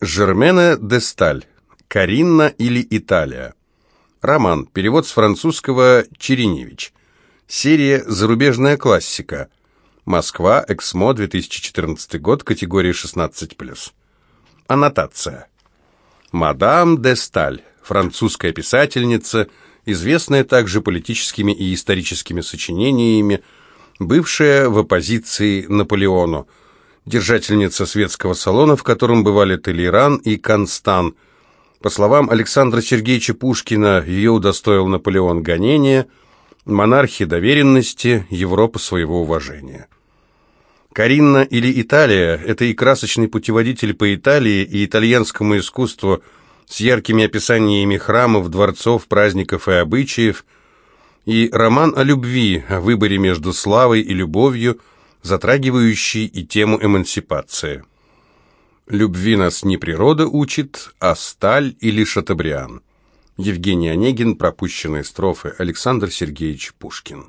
Жермена де Сталь. Каринна или Италия. Роман. Перевод с французского Череневич. Серия «Зарубежная классика». Москва. Эксмо. 2014 год. Категория 16+. Аннотация. Мадам де Сталь. Французская писательница, известная также политическими и историческими сочинениями, бывшая в оппозиции Наполеону держательница светского салона, в котором бывали Толеран и Констан. По словам Александра Сергеевича Пушкина, ее удостоил Наполеон гонения, монархи доверенности, Европа своего уважения. Каринна или Италия – это и красочный путеводитель по Италии и итальянскому искусству с яркими описаниями храмов, дворцов, праздников и обычаев, и роман о любви, о выборе между славой и любовью – затрагивающий и тему эмансипации. «Любви нас не природа учит, а сталь или шатабриан». Евгений Онегин, пропущенные строфы, Александр Сергеевич Пушкин.